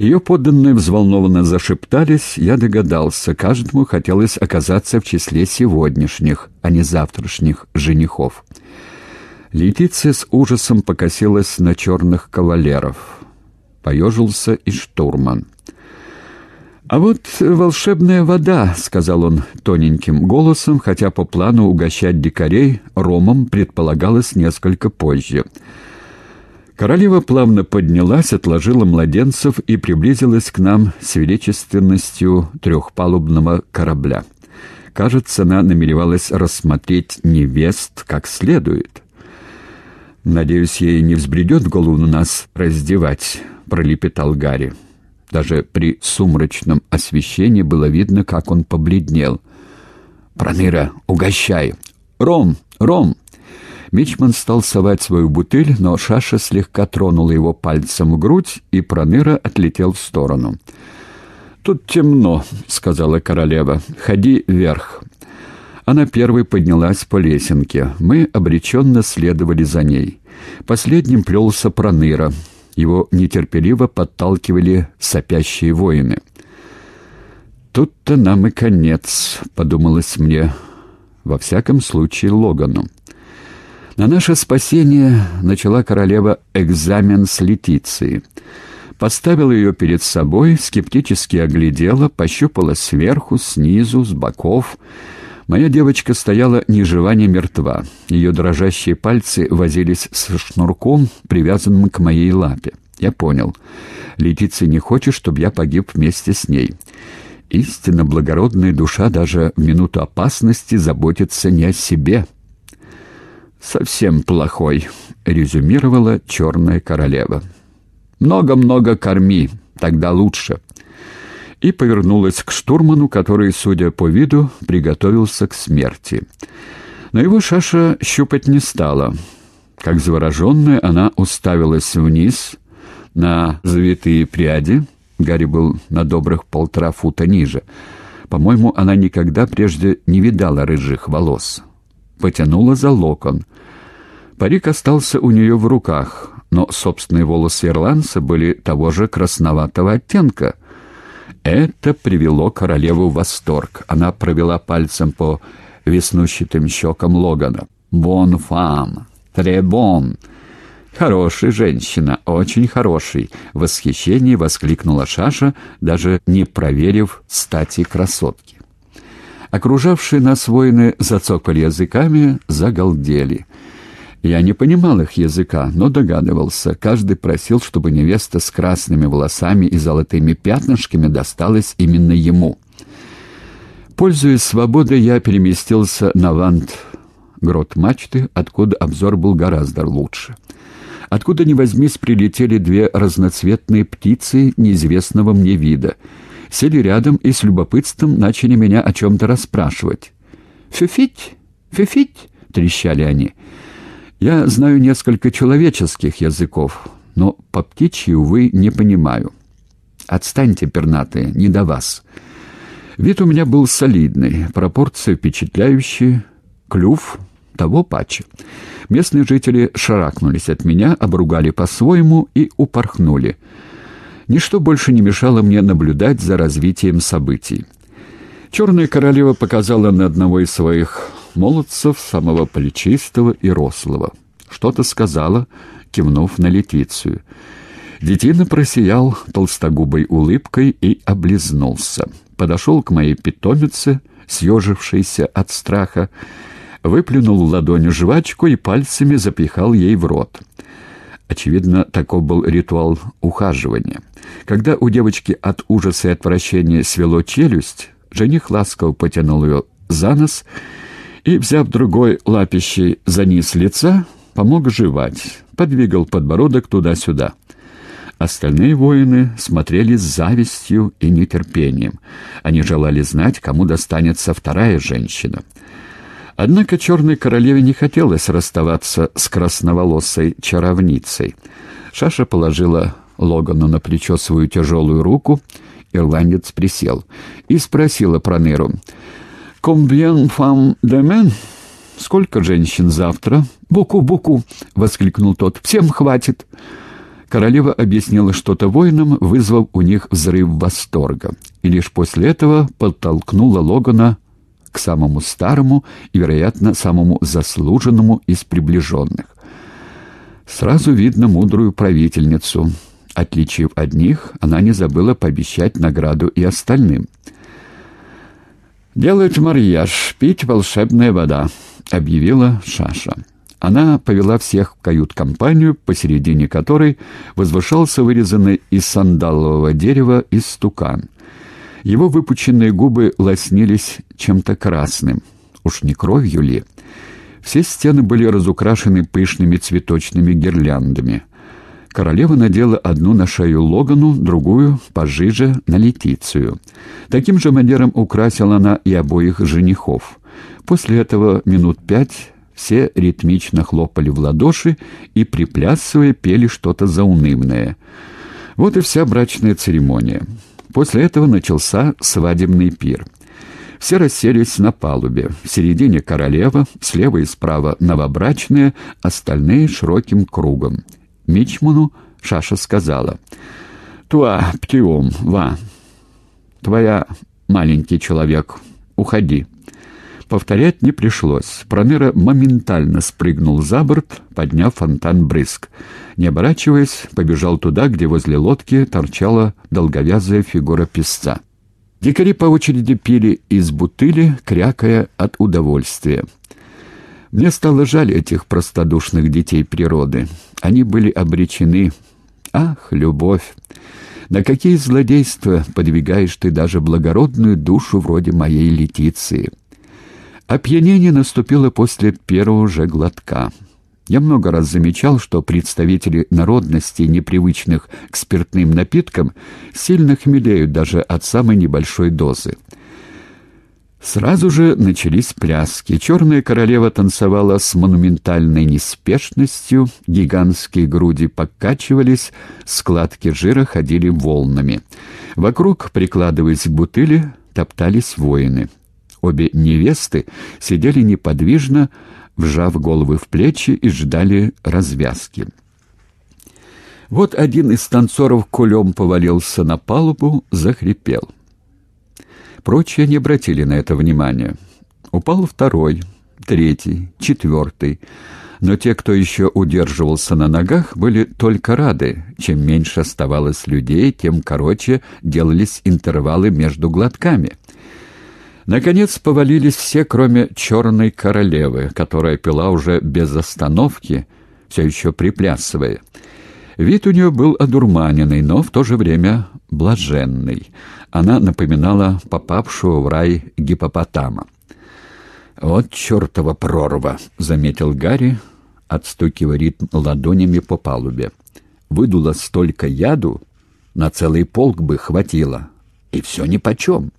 Ее подданные взволнованно зашептались, я догадался, каждому хотелось оказаться в числе сегодняшних, а не завтрашних женихов. Летиция с ужасом покосилась на черных кавалеров. Поежился и штурман. «А вот волшебная вода», — сказал он тоненьким голосом, хотя по плану угощать дикарей ромом предполагалось несколько позже — Королева плавно поднялась, отложила младенцев и приблизилась к нам с величественностью трехпалубного корабля. Кажется, она намеревалась рассмотреть невест как следует. «Надеюсь, ей не взбредет в голову нас раздевать», — пролепетал Гарри. Даже при сумрачном освещении было видно, как он побледнел. «Проныра, угощай!» «Ром! Ром!» Мичман стал совать свою бутыль, но Шаша слегка тронула его пальцем в грудь, и Проныра отлетел в сторону. «Тут темно», — сказала королева. «Ходи вверх». Она первой поднялась по лесенке. Мы обреченно следовали за ней. Последним плелся Проныра. Его нетерпеливо подталкивали сопящие воины. «Тут-то нам и конец», — подумалось мне. «Во всяком случае, Логану». На наше спасение начала королева экзамен с Летицией. Поставила ее перед собой, скептически оглядела, пощупала сверху, снизу, с боков. Моя девочка стояла ни жива, ни мертва. Ее дрожащие пальцы возились с шнурком, привязанным к моей лапе. Я понял. Летиция не хочет, чтобы я погиб вместе с ней. Истинно благородная душа даже в минуту опасности заботится не о себе, — «Совсем плохой», — резюмировала черная королева. «Много-много корми, тогда лучше». И повернулась к штурману, который, судя по виду, приготовился к смерти. Но его шаша щупать не стала. Как завороженная, она уставилась вниз на завитые пряди. Гарри был на добрых полтора фута ниже. По-моему, она никогда прежде не видала рыжих волос потянула за локон. Парик остался у нее в руках, но собственные волосы ирландца были того же красноватого оттенка. Это привело королеву в восторг. Она провела пальцем по веснущатым щекам Логана. «Бон фам! Требон!» «Хорошая женщина, очень хороший!» — в восхищении воскликнула Шаша, даже не проверив стати красотки. Окружавшие нас воины зацокали языками, загалдели. Я не понимал их языка, но догадывался. Каждый просил, чтобы невеста с красными волосами и золотыми пятнышками досталась именно ему. Пользуясь свободой, я переместился на вант грот мачты, откуда обзор был гораздо лучше. Откуда ни возьмись, прилетели две разноцветные птицы неизвестного мне вида — сели рядом и с любопытством начали меня о чем-то расспрашивать. «Фюфить! Фюфить!» — трещали они. «Я знаю несколько человеческих языков, но по птичьи, увы, не понимаю. Отстаньте, пернатые, не до вас». Вид у меня был солидный, пропорции впечатляющие, клюв того паче. Местные жители шарахнулись от меня, обругали по-своему и упорхнули — Ничто больше не мешало мне наблюдать за развитием событий. Черная королева показала на одного из своих молодцев, самого плечистого и рослого. Что-то сказала, кивнув на Летицию. Детина просиял толстогубой улыбкой и облизнулся. Подошел к моей питомице, съежившейся от страха, выплюнул в ладонь жвачку и пальцами запихал ей в рот. Очевидно, таков был ритуал ухаживания. Когда у девочки от ужаса и отвращения свело челюсть, жених ласково потянул ее за нос и, взяв другой лапищей за низ лица, помог жевать, подвигал подбородок туда-сюда. Остальные воины смотрели с завистью и нетерпением. Они желали знать, кому достанется вторая женщина — Однако черной королеве не хотелось расставаться с красноволосой чаровницей. Шаша положила Логану на плечо свою тяжелую руку, ирландец присел, и спросила Пронеру, «Комбьен фам демен?» «Сколько женщин завтра?» «Буку-буку!» — воскликнул тот. «Всем хватит!» Королева объяснила что-то воинам, вызвав у них взрыв восторга, и лишь после этого подтолкнула Логана к самому старому и, вероятно, самому заслуженному из приближенных. Сразу видно мудрую правительницу. Отличив одних, она не забыла пообещать награду и остальным. «Делают марьяж, пить волшебная вода», — объявила Шаша. Она повела всех в кают-компанию, посередине которой возвышался вырезанный из сандалового дерева истукан. Его выпученные губы лоснились чем-то красным. Уж не кровью ли? Все стены были разукрашены пышными цветочными гирляндами. Королева надела одну на шею Логану, другую, пожиже, на Летицию. Таким же манером украсила она и обоих женихов. После этого минут пять все ритмично хлопали в ладоши и, приплясывая, пели что-то заунывное. Вот и вся брачная церемония. После этого начался свадебный пир. Все расселись на палубе. В середине королева, слева и справа новобрачные, остальные широким кругом. Мичману Шаша сказала. «Туа, птиум, ва. Твоя маленький человек, уходи». Повторять не пришлось. Проныра моментально спрыгнул за борт, подняв фонтан брызг. Не оборачиваясь, побежал туда, где возле лодки торчала долговязая фигура песца. Дикари по очереди пили из бутыли, крякая от удовольствия. Мне стало жаль этих простодушных детей природы. Они были обречены. Ах, любовь! На какие злодейства подвигаешь ты даже благородную душу вроде моей Летиции!» Опьянение наступило после первого же глотка. Я много раз замечал, что представители народностей, непривычных к спиртным напиткам, сильно хмелеют даже от самой небольшой дозы. Сразу же начались пляски. Черная королева танцевала с монументальной неспешностью, гигантские груди покачивались, складки жира ходили волнами. Вокруг, прикладываясь к бутыли, топтались воины. Обе невесты сидели неподвижно, вжав головы в плечи и ждали развязки. Вот один из танцоров кулем повалился на палубу, захрипел. Прочие не обратили на это внимания. Упал второй, третий, четвертый. Но те, кто еще удерживался на ногах, были только рады. Чем меньше оставалось людей, тем короче делались интервалы между глотками. Наконец повалились все, кроме черной королевы, которая пила уже без остановки, все еще приплясывая. Вид у нее был одурманенный, но в то же время блаженный. Она напоминала попавшего в рай гипопотама. «Вот чертова прорва!» — заметил Гарри, отстукивая ритм ладонями по палубе. «Выдуло столько яду, на целый полк бы хватило. И все нипочем».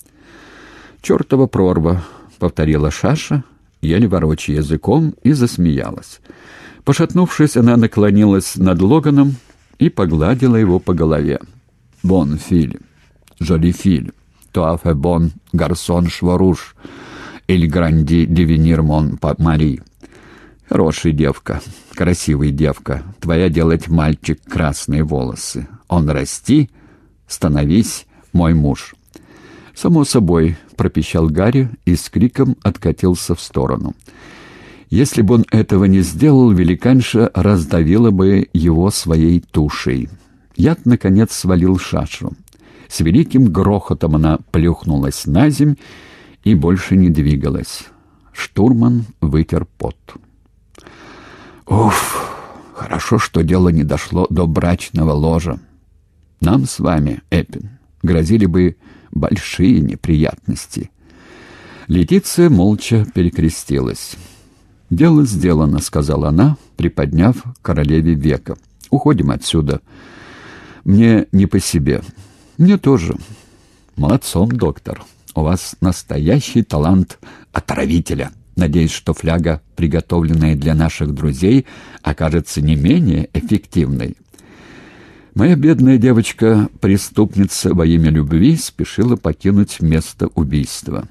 «Чертова прорва!» — повторила Шаша, еле ворочая языком, и засмеялась. Пошатнувшись, она наклонилась над Логаном и погладила его по голове. «Бон филь, жоли филь, туафе бон гарсон шваруш, или гранди девенир мон мари». «Хорошая девка, красивая девка, твоя делать мальчик красные волосы. Он расти, становись мой муж». «Само собой», — пропищал Гарри и с криком откатился в сторону. Если бы он этого не сделал, великанша раздавила бы его своей тушей. Яд, наконец, свалил шашу. С великим грохотом она плюхнулась на земь и больше не двигалась. Штурман вытер пот. «Уф, хорошо, что дело не дошло до брачного ложа. Нам с вами, Эппин, грозили бы большие неприятности. Летиция молча перекрестилась. «Дело сделано», — сказала она, приподняв королеве века. «Уходим отсюда. Мне не по себе. Мне тоже. Молодцом, доктор. У вас настоящий талант отравителя. Надеюсь, что фляга, приготовленная для наших друзей, окажется не менее эффективной». Моя бедная девочка-преступница во имя любви спешила покинуть место убийства.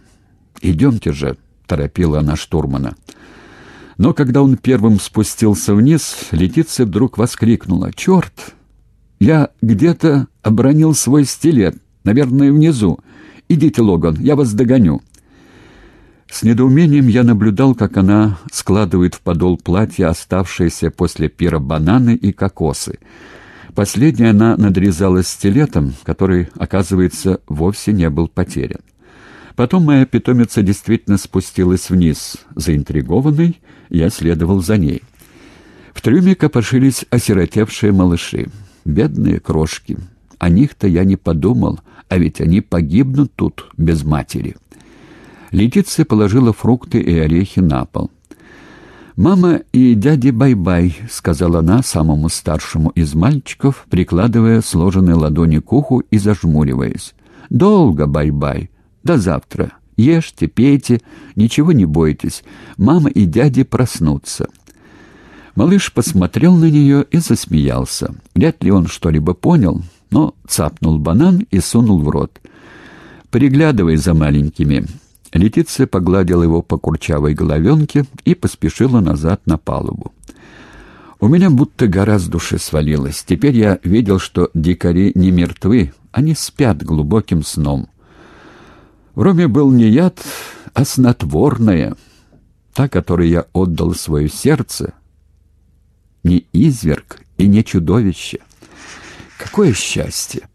«Идемте же», — торопила она штурмана. Но когда он первым спустился вниз, Летиция вдруг воскликнула. «Черт! Я где-то обронил свой стилет, наверное, внизу. Идите, Логан, я вас догоню». С недоумением я наблюдал, как она складывает в подол платья оставшиеся после пира бананы и кокосы. Последнее она надрезала стилетом, который, оказывается, вовсе не был потерян. Потом моя питомица действительно спустилась вниз. Заинтригованный, я следовал за ней. В трюме копошились осиротевшие малыши. Бедные крошки. О них-то я не подумал, а ведь они погибнут тут без матери. Летиция положила фрукты и орехи на пол. «Мама и дядя Бай-Бай», — сказала она самому старшему из мальчиков, прикладывая сложенные ладони к уху и зажмуриваясь. «Долго, Бай-Бай. До завтра. Ешьте, пейте, ничего не бойтесь. Мама и дядя проснутся». Малыш посмотрел на нее и засмеялся. Вряд ли он что-либо понял, но цапнул банан и сунул в рот. «Приглядывай за маленькими». Летиция погладила его по курчавой головенке и поспешила назад на палубу. У меня будто гора с души свалилась. Теперь я видел, что дикари не мертвы, они спят глубоким сном. В роме был не яд, а снотворное, та, которой я отдал свое сердце, не изверг и не чудовище. Какое счастье!